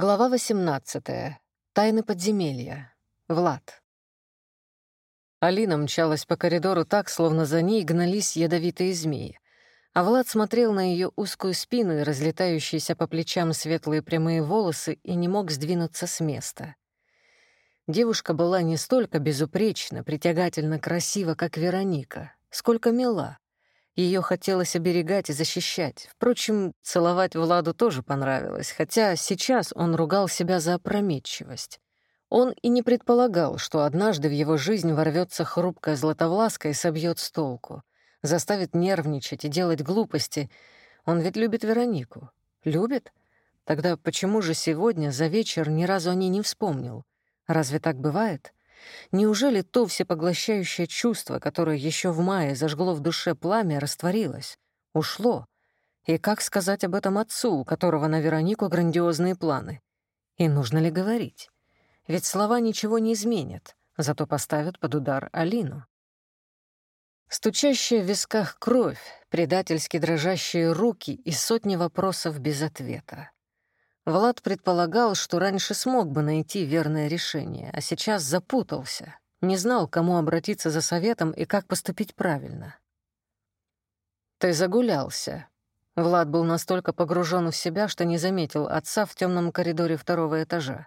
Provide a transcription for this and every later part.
Глава 18. Тайны подземелья. Влад. Алина мчалась по коридору так, словно за ней гнались ядовитые змеи. А Влад смотрел на ее узкую спину и разлетающиеся по плечам светлые прямые волосы и не мог сдвинуться с места. Девушка была не столько безупречна, притягательно красива, как Вероника, сколько мила. Ее хотелось оберегать и защищать. Впрочем, целовать Владу тоже понравилось, хотя сейчас он ругал себя за опрометчивость. Он и не предполагал, что однажды в его жизнь ворвется хрупкая златовласка и собьет с толку, заставит нервничать и делать глупости. Он ведь любит Веронику. Любит? Тогда почему же сегодня за вечер ни разу о ней не вспомнил? Разве так бывает? Неужели то всепоглощающее чувство, которое еще в мае зажгло в душе пламя, растворилось, ушло? И как сказать об этом отцу, у которого на Веронику грандиозные планы? И нужно ли говорить? Ведь слова ничего не изменят, зато поставят под удар Алину. Стучащая в висках кровь, предательски дрожащие руки и сотни вопросов без ответа. Влад предполагал, что раньше смог бы найти верное решение, а сейчас запутался, не знал, кому обратиться за советом и как поступить правильно. «Ты загулялся». Влад был настолько погружен в себя, что не заметил отца в темном коридоре второго этажа.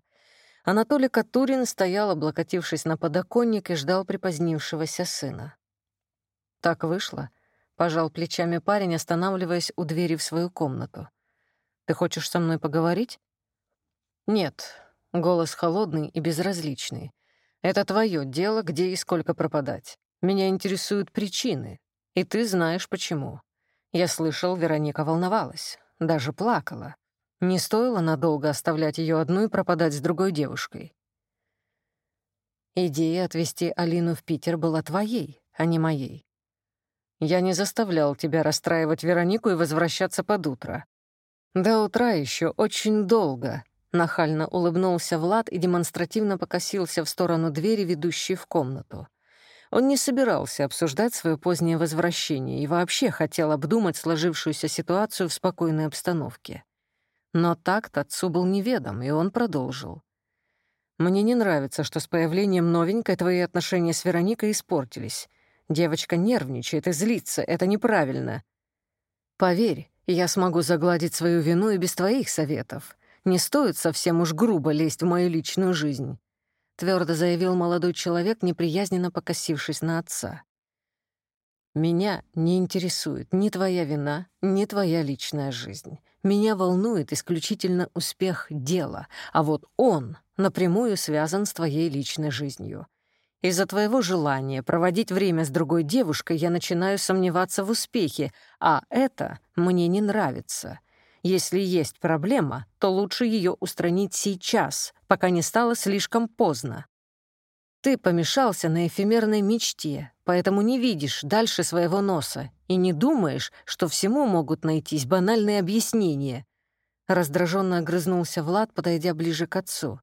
Анатолий Катурин стоял, облокотившись на подоконник, и ждал припозднившегося сына. «Так вышло», — пожал плечами парень, останавливаясь у двери в свою комнату. Ты хочешь со мной поговорить?» «Нет», — голос холодный и безразличный. «Это твое дело, где и сколько пропадать. Меня интересуют причины, и ты знаешь, почему. Я слышал, Вероника волновалась, даже плакала. Не стоило надолго оставлять ее одну и пропадать с другой девушкой. Идея отвезти Алину в Питер была твоей, а не моей. Я не заставлял тебя расстраивать Веронику и возвращаться под утро. «До утра еще очень долго», — нахально улыбнулся Влад и демонстративно покосился в сторону двери, ведущей в комнату. Он не собирался обсуждать свое позднее возвращение и вообще хотел обдумать сложившуюся ситуацию в спокойной обстановке. Но такт отцу был неведом, и он продолжил. «Мне не нравится, что с появлением новенькой твои отношения с Вероникой испортились. Девочка нервничает и злится, это неправильно. Поверь, я смогу загладить свою вину и без твоих советов. Не стоит совсем уж грубо лезть в мою личную жизнь», — твердо заявил молодой человек, неприязненно покосившись на отца. «Меня не интересует ни твоя вина, ни твоя личная жизнь. Меня волнует исключительно успех дела, а вот он напрямую связан с твоей личной жизнью. Из-за твоего желания проводить время с другой девушкой я начинаю сомневаться в успехе, а это мне не нравится. Если есть проблема, то лучше ее устранить сейчас, пока не стало слишком поздно. Ты помешался на эфемерной мечте, поэтому не видишь дальше своего носа и не думаешь, что всему могут найтись банальные объяснения. Раздраженно огрызнулся Влад, подойдя ближе к отцу.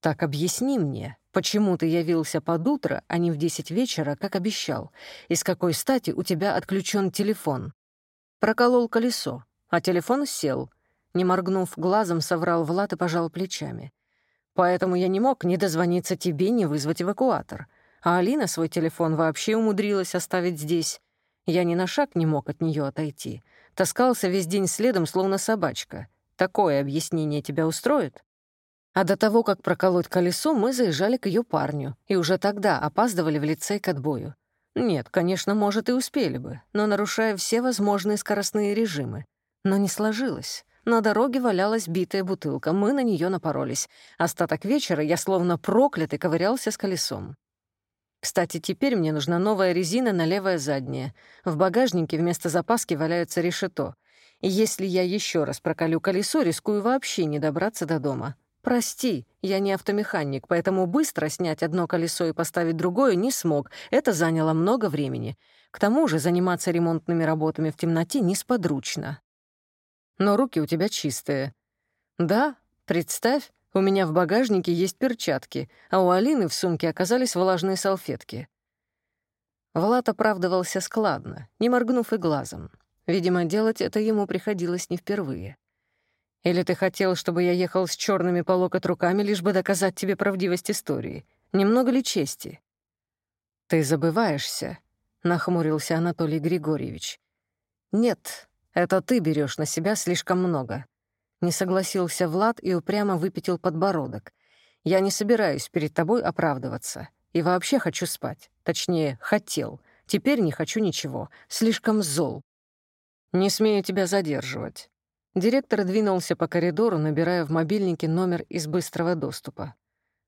«Так объясни мне, почему ты явился под утро, а не в десять вечера, как обещал, и с какой стати у тебя отключен телефон?» Проколол колесо, а телефон сел. Не моргнув глазом, соврал Влад и пожал плечами. «Поэтому я не мог ни дозвониться тебе, ни вызвать эвакуатор. А Алина свой телефон вообще умудрилась оставить здесь. Я ни на шаг не мог от нее отойти. Таскался весь день следом, словно собачка. Такое объяснение тебя устроит?» А до того, как проколоть колесо, мы заезжали к ее парню, и уже тогда опаздывали в лицей к отбою. Нет, конечно, может, и успели бы, но нарушая все возможные скоростные режимы. Но не сложилось. На дороге валялась битая бутылка, мы на нее напоролись. Остаток вечера я словно проклятый ковырялся с колесом. Кстати, теперь мне нужна новая резина на левое заднее. В багажнике вместо запаски валяется решето. И если я еще раз проколю колесо, рискую вообще не добраться до дома. «Прости, я не автомеханик, поэтому быстро снять одно колесо и поставить другое не смог. Это заняло много времени. К тому же заниматься ремонтными работами в темноте несподручно. Но руки у тебя чистые. Да, представь, у меня в багажнике есть перчатки, а у Алины в сумке оказались влажные салфетки. Влад оправдывался складно, не моргнув и глазом. Видимо, делать это ему приходилось не впервые. Или ты хотел, чтобы я ехал с черными по локоть руками, лишь бы доказать тебе правдивость истории? Немного ли чести?» «Ты забываешься», — нахмурился Анатолий Григорьевич. «Нет, это ты берешь на себя слишком много». Не согласился Влад и упрямо выпятил подбородок. «Я не собираюсь перед тобой оправдываться. И вообще хочу спать. Точнее, хотел. Теперь не хочу ничего. Слишком зол. Не смею тебя задерживать». Директор двинулся по коридору, набирая в мобильнике номер из быстрого доступа.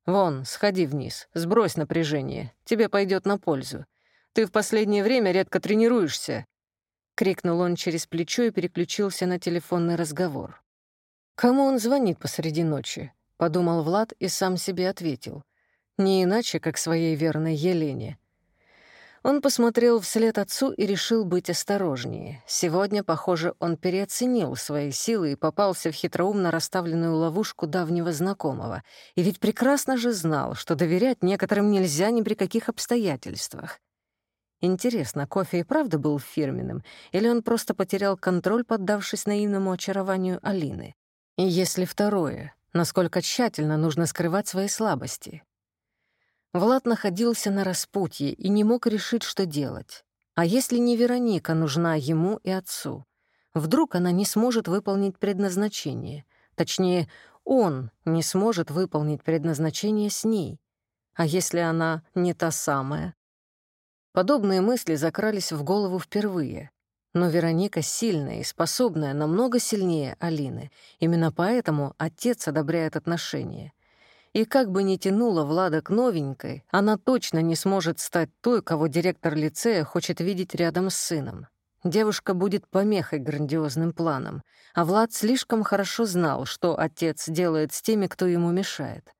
«Вон, сходи вниз, сбрось напряжение, тебе пойдет на пользу. Ты в последнее время редко тренируешься», — крикнул он через плечо и переключился на телефонный разговор. «Кому он звонит посреди ночи?» — подумал Влад и сам себе ответил. «Не иначе, как своей верной Елене. Он посмотрел вслед отцу и решил быть осторожнее. Сегодня, похоже, он переоценил свои силы и попался в хитроумно расставленную ловушку давнего знакомого. И ведь прекрасно же знал, что доверять некоторым нельзя ни при каких обстоятельствах. Интересно, кофе и правда был фирменным, или он просто потерял контроль, поддавшись наивному очарованию Алины? И если второе, насколько тщательно нужно скрывать свои слабости? Влад находился на распутье и не мог решить, что делать. А если не Вероника нужна ему и отцу? Вдруг она не сможет выполнить предназначение? Точнее, он не сможет выполнить предназначение с ней. А если она не та самая? Подобные мысли закрались в голову впервые. Но Вероника сильная и способная намного сильнее Алины. Именно поэтому отец одобряет отношения. И как бы ни тянула Влада к новенькой, она точно не сможет стать той, кого директор лицея хочет видеть рядом с сыном. Девушка будет помехой грандиозным планам, а Влад слишком хорошо знал, что отец делает с теми, кто ему мешает.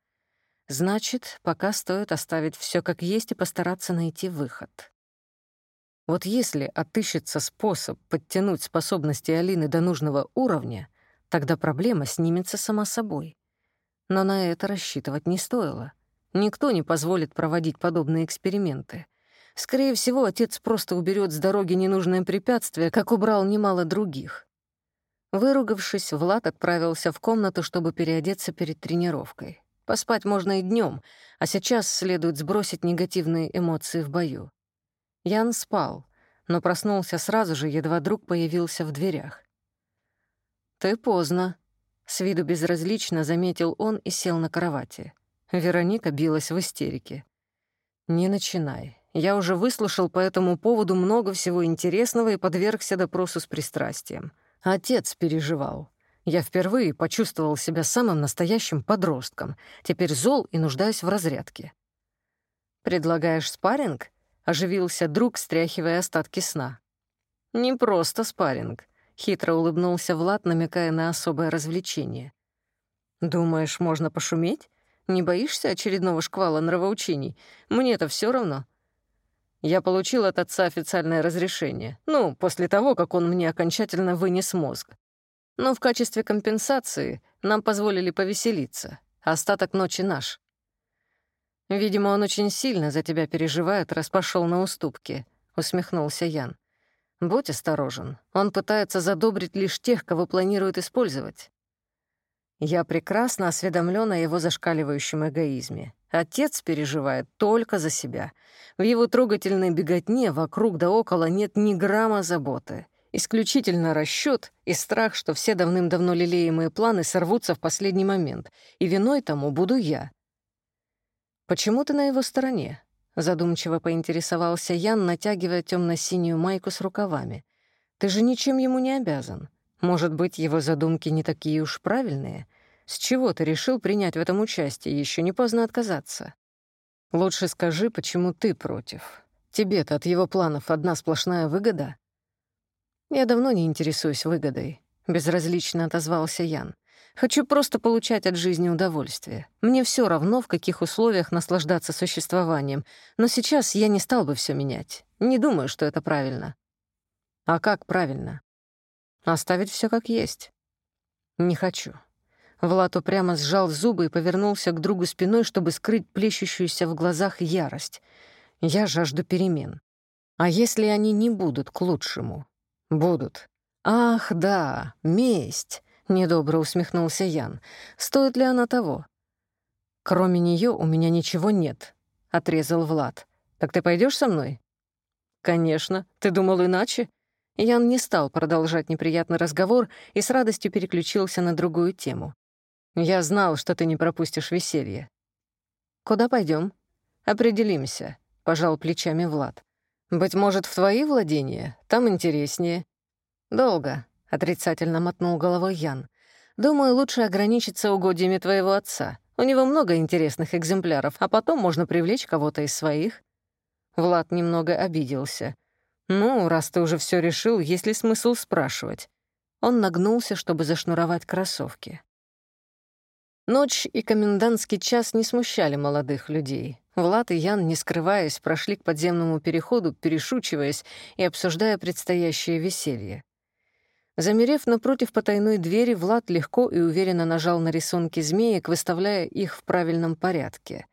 Значит, пока стоит оставить все как есть и постараться найти выход. Вот если отыщется способ подтянуть способности Алины до нужного уровня, тогда проблема снимется сама собой. Но на это рассчитывать не стоило. Никто не позволит проводить подобные эксперименты. Скорее всего, отец просто уберет с дороги ненужное препятствие, как убрал немало других. Выругавшись, Влад отправился в комнату, чтобы переодеться перед тренировкой. Поспать можно и днем, а сейчас следует сбросить негативные эмоции в бою. Ян спал, но проснулся сразу же, едва друг появился в дверях. «Ты поздно», с виду безразлично заметил он и сел на кровати. Вероника билась в истерике. «Не начинай. Я уже выслушал по этому поводу много всего интересного и подвергся допросу с пристрастием. Отец переживал. Я впервые почувствовал себя самым настоящим подростком. Теперь зол и нуждаюсь в разрядке». «Предлагаешь спарринг?» — оживился друг, стряхивая остатки сна. «Не просто спарринг. Хитро улыбнулся Влад, намекая на особое развлечение. «Думаешь, можно пошуметь? Не боишься очередного шквала нравоучений? Мне-то все равно». Я получил от отца официальное разрешение. Ну, после того, как он мне окончательно вынес мозг. Но в качестве компенсации нам позволили повеселиться. Остаток ночи наш. Видимо, он очень сильно за тебя переживает, раз пошел на уступки, усмехнулся Ян. Будь осторожен. Он пытается задобрить лишь тех, кого планирует использовать. Я прекрасно осведомлен о его зашкаливающем эгоизме. Отец переживает только за себя. В его трогательной беготне вокруг да около нет ни грамма заботы. Исключительно расчет и страх, что все давным-давно лелеемые планы сорвутся в последний момент, и виной тому буду я. Почему ты на его стороне? Задумчиво поинтересовался Ян, натягивая темно-синюю майку с рукавами. «Ты же ничем ему не обязан. Может быть, его задумки не такие уж правильные? С чего ты решил принять в этом участие? Еще не поздно отказаться. Лучше скажи, почему ты против. Тебе-то от его планов одна сплошная выгода?» «Я давно не интересуюсь выгодой», — безразлично отозвался Ян. Хочу просто получать от жизни удовольствие. Мне все равно, в каких условиях наслаждаться существованием, но сейчас я не стал бы все менять. Не думаю, что это правильно. А как правильно? Оставить все как есть. Не хочу. Влад упрямо сжал зубы и повернулся к другу спиной, чтобы скрыть плещущуюся в глазах ярость. Я жажду перемен. А если они не будут к лучшему? Будут. Ах, да, месть. Недобро усмехнулся Ян. «Стоит ли она того?» «Кроме нее у меня ничего нет», — отрезал Влад. «Так ты пойдешь со мной?» «Конечно. Ты думал иначе?» Ян не стал продолжать неприятный разговор и с радостью переключился на другую тему. «Я знал, что ты не пропустишь веселье». «Куда пойдем? «Определимся», — пожал плечами Влад. «Быть может, в твои владения? Там интереснее». «Долго», — отрицательно мотнул головой Ян. «Думаю, лучше ограничиться угодьями твоего отца. У него много интересных экземпляров, а потом можно привлечь кого-то из своих». Влад немного обиделся. «Ну, раз ты уже все решил, есть ли смысл спрашивать?» Он нагнулся, чтобы зашнуровать кроссовки. Ночь и комендантский час не смущали молодых людей. Влад и Ян, не скрываясь, прошли к подземному переходу, перешучиваясь и обсуждая предстоящее веселье. Замерев напротив потайной двери, Влад легко и уверенно нажал на рисунки змеек, выставляя их в правильном порядке.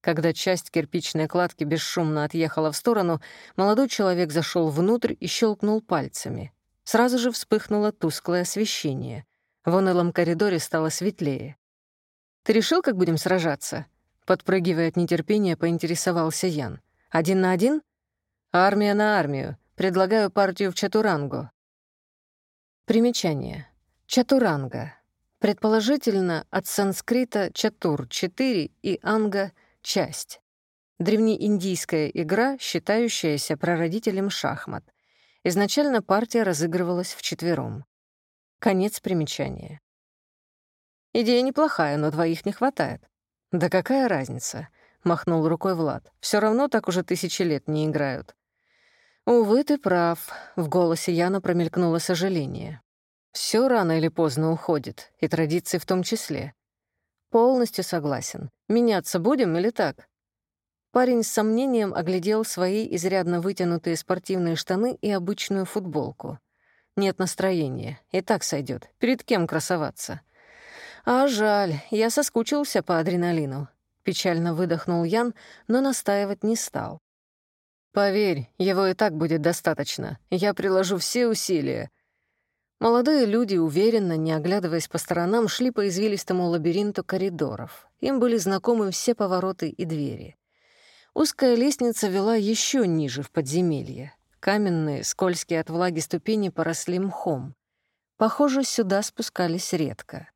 Когда часть кирпичной кладки бесшумно отъехала в сторону, молодой человек зашел внутрь и щелкнул пальцами. Сразу же вспыхнуло тусклое освещение. В унылом коридоре стало светлее. «Ты решил, как будем сражаться?» Подпрыгивая от нетерпения, поинтересовался Ян. «Один на один?» «Армия на армию. Предлагаю партию в Чатурангу». Примечание. Чатуранга. Предположительно, от санскрита «чатур» — «четыре» и «анга» — «часть». Древнеиндийская игра, считающаяся прародителем шахмат. Изначально партия разыгрывалась вчетвером. Конец примечания. Идея неплохая, но двоих не хватает. Да какая разница? Махнул рукой Влад. Все равно так уже тысячи лет не играют. «Увы, ты прав», — в голосе Яна промелькнуло сожаление. Все рано или поздно уходит, и традиции в том числе. Полностью согласен. Меняться будем или так? Парень с сомнением оглядел свои изрядно вытянутые спортивные штаны и обычную футболку. Нет настроения, и так сойдет. Перед кем красоваться? А жаль, я соскучился по адреналину. Печально выдохнул Ян, но настаивать не стал. Поверь, его и так будет достаточно. Я приложу все усилия. Молодые люди, уверенно, не оглядываясь по сторонам, шли по извилистому лабиринту коридоров. Им были знакомы все повороты и двери. Узкая лестница вела еще ниже, в подземелье. Каменные, скользкие от влаги ступени поросли мхом. Похоже, сюда спускались редко.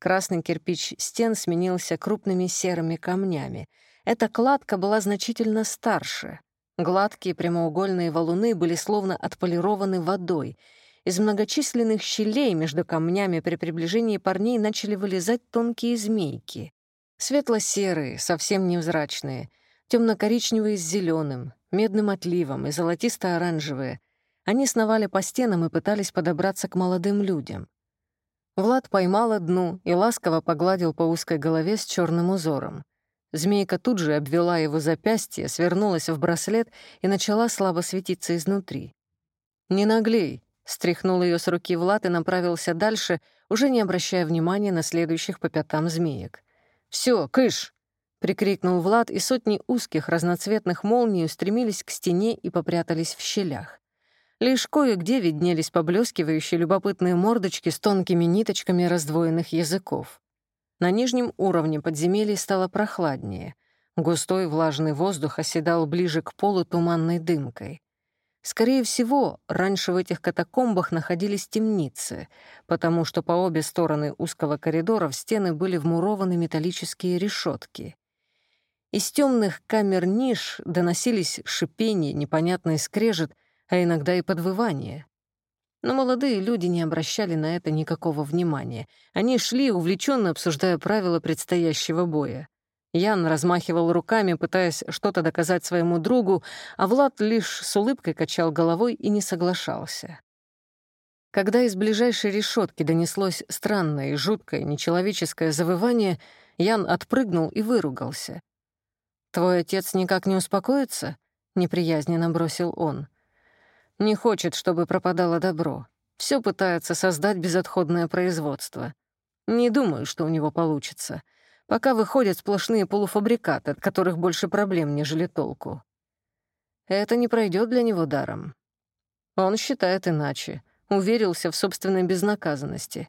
Красный кирпич стен сменился крупными серыми камнями. Эта кладка была значительно старше. Гладкие прямоугольные валуны были словно отполированы водой. Из многочисленных щелей между камнями при приближении парней начали вылезать тонкие змейки. Светло-серые, совсем невзрачные, темно-коричневые с зеленым, медным отливом и золотисто-оранжевые. Они сновали по стенам и пытались подобраться к молодым людям. Влад поймал одну и ласково погладил по узкой голове с черным узором. Змейка тут же обвела его запястье, свернулась в браслет и начала слабо светиться изнутри. «Не наглей», — стряхнул ее с руки Влад и направился дальше, уже не обращая внимания на следующих по пятам змеек. Все, кыш!» — прикрикнул Влад, и сотни узких разноцветных молний устремились к стене и попрятались в щелях. Лишь кое-где виднелись поблескивающие любопытные мордочки с тонкими ниточками раздвоенных языков. На нижнем уровне подземелья стало прохладнее. Густой влажный воздух оседал ближе к полу туманной дымкой. Скорее всего, раньше в этих катакомбах находились темницы, потому что по обе стороны узкого коридора в стены были вмурованы металлические решетки. Из темных камер ниш доносились шипение, непонятный скрежет, а иногда и подвывание. Но молодые люди не обращали на это никакого внимания. Они шли, увлеченно обсуждая правила предстоящего боя. Ян размахивал руками, пытаясь что-то доказать своему другу, а Влад лишь с улыбкой качал головой и не соглашался. Когда из ближайшей решетки донеслось странное и жуткое нечеловеческое завывание, Ян отпрыгнул и выругался. «Твой отец никак не успокоится?» — неприязненно бросил он. Не хочет, чтобы пропадало добро. Все пытается создать безотходное производство. Не думаю, что у него получится. Пока выходят сплошные полуфабрикаты, от которых больше проблем, нежели толку. Это не пройдет для него даром. Он считает иначе, уверился в собственной безнаказанности.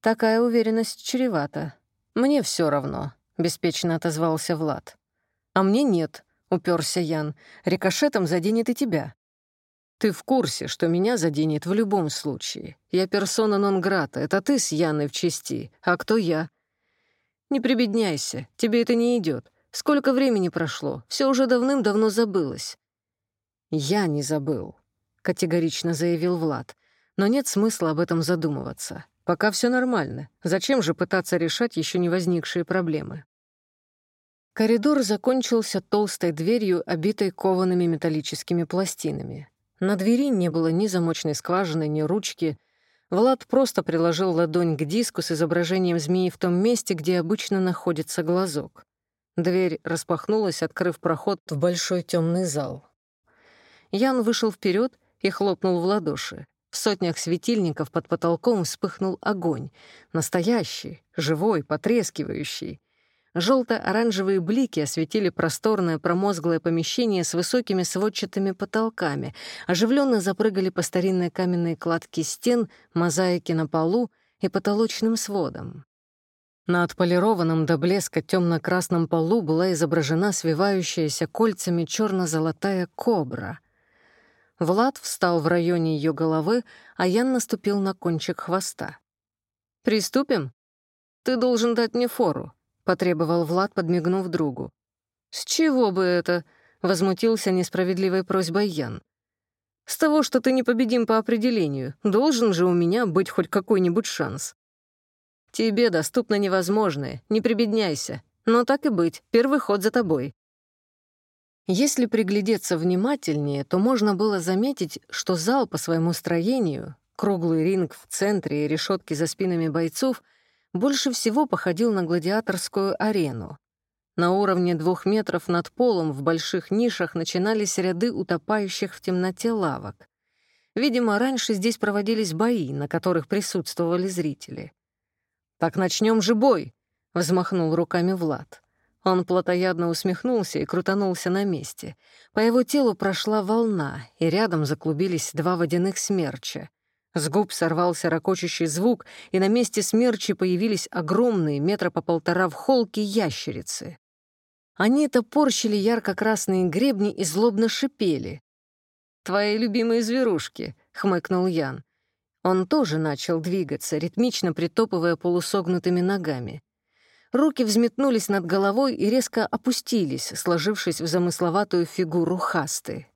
Такая уверенность чревата. Мне все равно, беспечно отозвался Влад. А мне нет, уперся Ян. Рикошетом заденет и тебя. Ты в курсе, что меня заденет в любом случае. Я персона нон-грата, это ты с Яной в чести, а кто я? Не прибедняйся, тебе это не идет. Сколько времени прошло, все уже давным-давно забылось. Я не забыл, категорично заявил Влад. Но нет смысла об этом задумываться. Пока все нормально. Зачем же пытаться решать еще не возникшие проблемы? Коридор закончился толстой дверью, обитой коваными металлическими пластинами. На двери не было ни замочной скважины, ни ручки. Влад просто приложил ладонь к диску с изображением змеи в том месте, где обычно находится глазок. Дверь распахнулась, открыв проход в большой темный зал. Ян вышел вперед и хлопнул в ладоши. В сотнях светильников под потолком вспыхнул огонь. Настоящий, живой, потрескивающий. Желто-оранжевые блики осветили просторное промозглое помещение с высокими сводчатыми потолками, оживленно запрыгали по старинной каменной кладке стен, мозаики на полу и потолочным сводом. На отполированном до блеска темно-красном полу была изображена свивающаяся кольцами черно-золотая кобра. Влад встал в районе ее головы, а Ян наступил на кончик хвоста. «Приступим? Ты должен дать мне фору», — потребовал Влад, подмигнув другу. «С чего бы это?» — возмутился несправедливой просьбой Ян. «С того, что ты непобедим по определению. Должен же у меня быть хоть какой-нибудь шанс». «Тебе доступно невозможное, не прибедняйся. Но так и быть, первый ход за тобой». Если приглядеться внимательнее, то можно было заметить, что зал по своему строению, круглый ринг в центре и решетки за спинами бойцов — больше всего походил на гладиаторскую арену. На уровне двух метров над полом в больших нишах начинались ряды утопающих в темноте лавок. Видимо, раньше здесь проводились бои, на которых присутствовали зрители. «Так начнем же бой!» — взмахнул руками Влад. Он плотоядно усмехнулся и крутанулся на месте. По его телу прошла волна, и рядом заклубились два водяных смерча. С губ сорвался ракочущий звук, и на месте смерчи появились огромные, метра по полтора в холке, ящерицы. Они топорщили ярко-красные гребни и злобно шипели. «Твои любимые зверушки», — хмыкнул Ян. Он тоже начал двигаться, ритмично притопывая полусогнутыми ногами. Руки взметнулись над головой и резко опустились, сложившись в замысловатую фигуру хасты.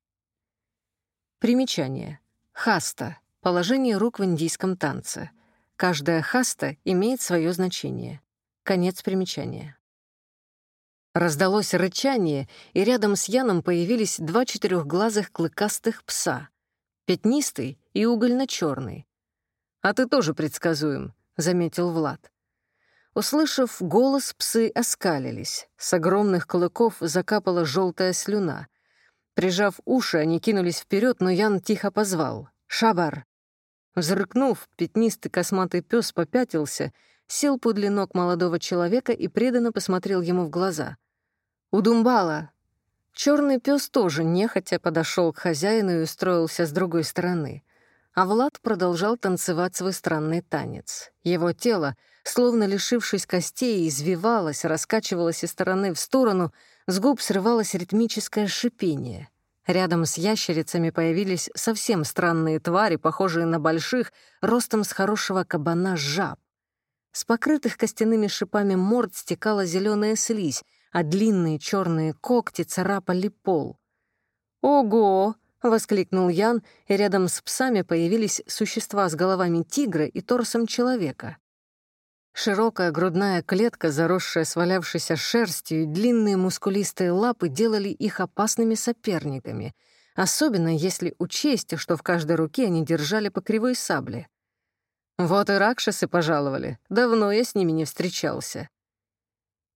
Примечание. Хаста Положение рук в индийском танце. Каждая хаста имеет свое значение. Конец примечания. Раздалось рычание, и рядом с Яном появились два четырехглазых клыкастых пса. Пятнистый и угольно черный «А ты тоже предсказуем», — заметил Влад. Услышав голос, псы оскалились. С огромных клыков закапала желтая слюна. Прижав уши, они кинулись вперед, но Ян тихо позвал. «Шабар!» Взрыкнув, пятнистый косматый пес попятился, сел подле ног молодого человека и преданно посмотрел ему в глаза. «Удумбала!» Черный пес тоже нехотя подошел к хозяину и устроился с другой стороны. А Влад продолжал танцевать свой странный танец. Его тело, словно лишившись костей, извивалось, раскачивалось из стороны в сторону, с губ срывалось ритмическое шипение — Рядом с ящерицами появились совсем странные твари, похожие на больших, ростом с хорошего кабана жаб. С покрытых костяными шипами морд стекала зеленая слизь, а длинные черные когти царапали пол. «Ого!» — воскликнул Ян, и рядом с псами появились существа с головами тигра и торсом человека. Широкая грудная клетка, заросшая свалявшейся шерстью, и длинные мускулистые лапы делали их опасными соперниками, особенно если учесть, что в каждой руке они держали по кривой сабле. Вот и ракшасы пожаловали. Давно я с ними не встречался.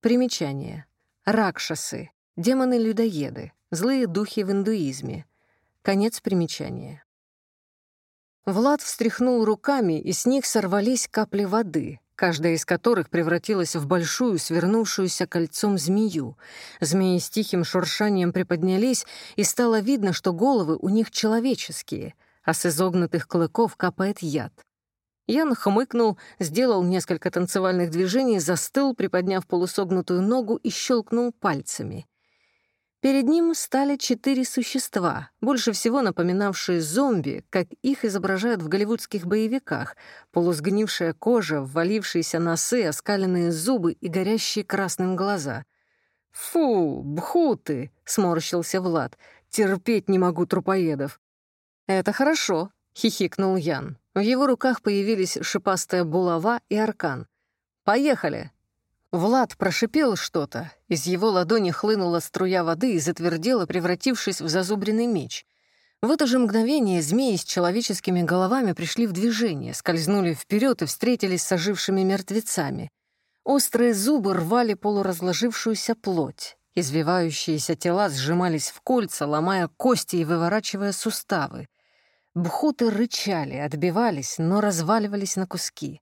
Примечание. Ракшасы — демоны-людоеды, злые духи в индуизме. Конец примечания. Влад встряхнул руками, и с них сорвались капли воды, каждая из которых превратилась в большую, свернувшуюся кольцом змею. Змеи с тихим шуршанием приподнялись, и стало видно, что головы у них человеческие, а с изогнутых клыков капает яд. Ян хмыкнул, сделал несколько танцевальных движений, застыл, приподняв полусогнутую ногу и щелкнул пальцами. Перед ним стали четыре существа, больше всего напоминавшие зомби, как их изображают в голливудских боевиках, полусгнившая кожа, ввалившиеся носы, оскаленные зубы и горящие красным глаза. «Фу, бхуты!» — сморщился Влад. «Терпеть не могу трупоедов». «Это хорошо», — хихикнул Ян. В его руках появились шипастая булава и аркан. «Поехали!» Влад прошипел что-то. Из его ладони хлынула струя воды и затвердела, превратившись в зазубренный меч. В это же мгновение змеи с человеческими головами пришли в движение, скользнули вперед и встретились с ожившими мертвецами. Острые зубы рвали полуразложившуюся плоть. Извивающиеся тела сжимались в кольца, ломая кости и выворачивая суставы. Бхуты рычали, отбивались, но разваливались на куски.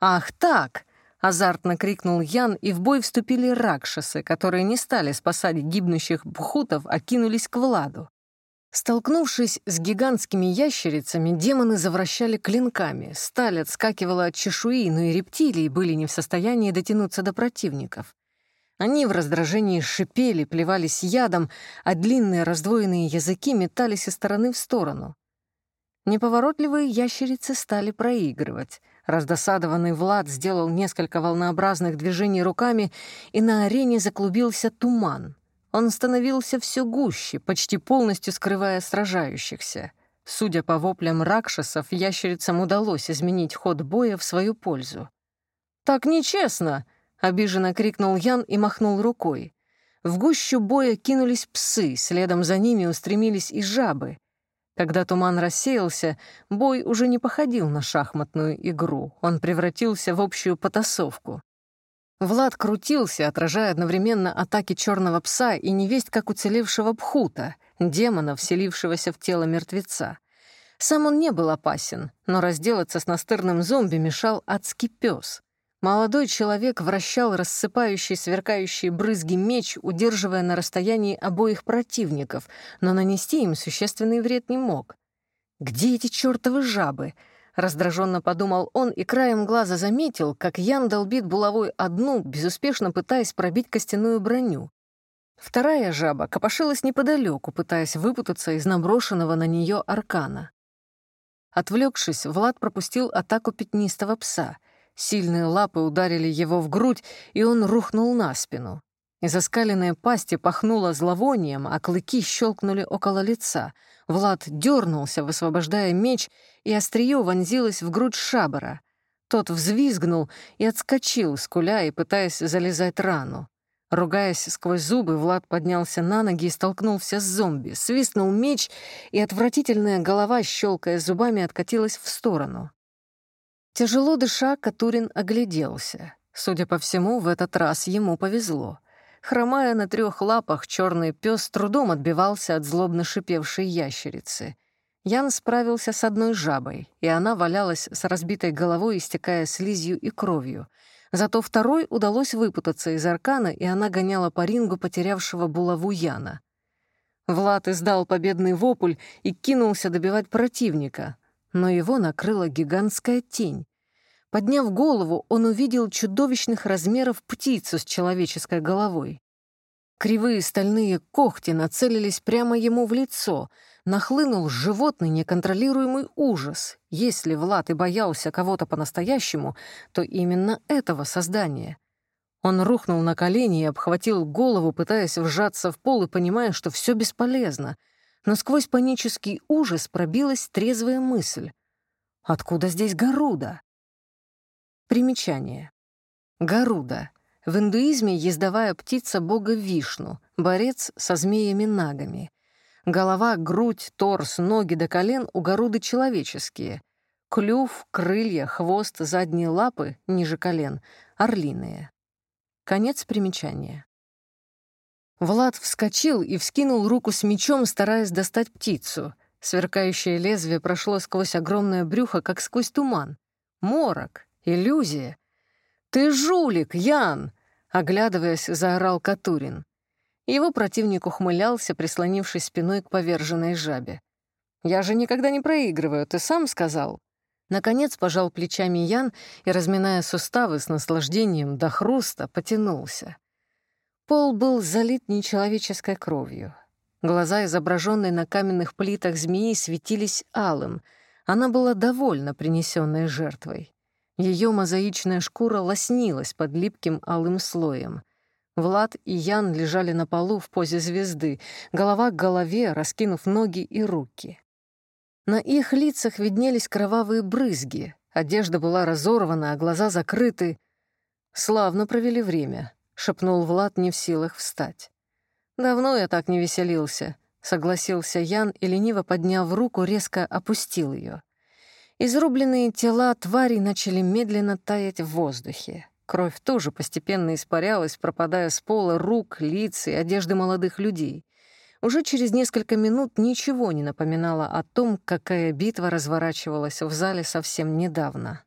«Ах так!» Азартно крикнул Ян, и в бой вступили ракшасы, которые не стали спасать гибнущих бхутов, а кинулись к Владу. Столкнувшись с гигантскими ящерицами, демоны завращали клинками, сталь отскакивала от чешуи, но и рептилии были не в состоянии дотянуться до противников. Они в раздражении шипели, плевались ядом, а длинные раздвоенные языки метались из стороны в сторону. Неповоротливые ящерицы стали проигрывать. Раздосадованный Влад сделал несколько волнообразных движений руками, и на арене заклубился туман. Он становился все гуще, почти полностью скрывая сражающихся. Судя по воплям ракшасов, ящерицам удалось изменить ход боя в свою пользу. «Так нечестно!» — обиженно крикнул Ян и махнул рукой. В гущу боя кинулись псы, следом за ними устремились и жабы. Когда туман рассеялся, бой уже не походил на шахматную игру, он превратился в общую потасовку. Влад крутился, отражая одновременно атаки черного пса и невесть как уцелевшего пхута, демона, вселившегося в тело мертвеца. Сам он не был опасен, но разделаться с настырным зомби мешал адский пес. Молодой человек вращал рассыпающий сверкающие брызги меч, удерживая на расстоянии обоих противников, но нанести им существенный вред не мог. «Где эти чертовы жабы?» — раздраженно подумал он и краем глаза заметил, как Ян долбит булавой одну, безуспешно пытаясь пробить костяную броню. Вторая жаба копошилась неподалеку, пытаясь выпутаться из наброшенного на нее аркана. Отвлекшись, Влад пропустил атаку пятнистого пса — Сильные лапы ударили его в грудь, и он рухнул на спину. Из оскаленной пасти пахнуло зловонием, а клыки щелкнули около лица. Влад дернулся, высвобождая меч, и острие вонзилось в грудь шабара. Тот взвизгнул и отскочил, скуля и пытаясь залезать рану. Ругаясь сквозь зубы, Влад поднялся на ноги и столкнулся с зомби, свистнул меч, и отвратительная голова, щелкая зубами, откатилась в сторону. Тяжело дыша, Катурин огляделся. Судя по всему, в этот раз ему повезло. Хромая на трех лапах, черный пес трудом отбивался от злобно шипевшей ящерицы. Ян справился с одной жабой, и она валялась с разбитой головой, истекая слизью и кровью. Зато второй удалось выпутаться из аркана, и она гоняла по рингу потерявшего булаву Яна. Влад издал победный вопль и кинулся добивать противника, но его накрыла гигантская тень. Подняв голову, он увидел чудовищных размеров птицу с человеческой головой. Кривые стальные когти нацелились прямо ему в лицо. Нахлынул животный неконтролируемый ужас. Если Влад и боялся кого-то по-настоящему, то именно этого создания. Он рухнул на колени и обхватил голову, пытаясь вжаться в пол и понимая, что все бесполезно — но сквозь панический ужас пробилась трезвая мысль. Откуда здесь Гаруда? Примечание. Гаруда. В индуизме ездовая птица бога Вишну, борец со змеями-нагами. Голова, грудь, торс, ноги до колен у Гаруды человеческие. Клюв, крылья, хвост, задние лапы, ниже колен, орлиные. Конец примечания. Влад вскочил и вскинул руку с мечом, стараясь достать птицу. Сверкающее лезвие прошло сквозь огромное брюхо, как сквозь туман. Морок, иллюзия. «Ты жулик, Ян!» — оглядываясь, заорал Катурин. Его противник ухмылялся, прислонившись спиной к поверженной жабе. «Я же никогда не проигрываю, ты сам сказал». Наконец пожал плечами Ян и, разминая суставы с наслаждением до хруста, потянулся. Пол был залит нечеловеческой кровью. Глаза, изображенные на каменных плитах змеи, светились алым. Она была довольна принесенной жертвой. Ее мозаичная шкура лоснилась под липким алым слоем. Влад и Ян лежали на полу в позе звезды, голова к голове, раскинув ноги и руки. На их лицах виднелись кровавые брызги, одежда была разорвана, а глаза закрыты. «Славно провели время», — шепнул Влад, не в силах встать. «Давно я так не веселился», — согласился Ян и, лениво подняв руку, резко опустил ее. Изрубленные тела тварей начали медленно таять в воздухе. Кровь тоже постепенно испарялась, пропадая с пола рук, лиц и одежды молодых людей. Уже через несколько минут ничего не напоминало о том, какая битва разворачивалась в зале совсем недавно.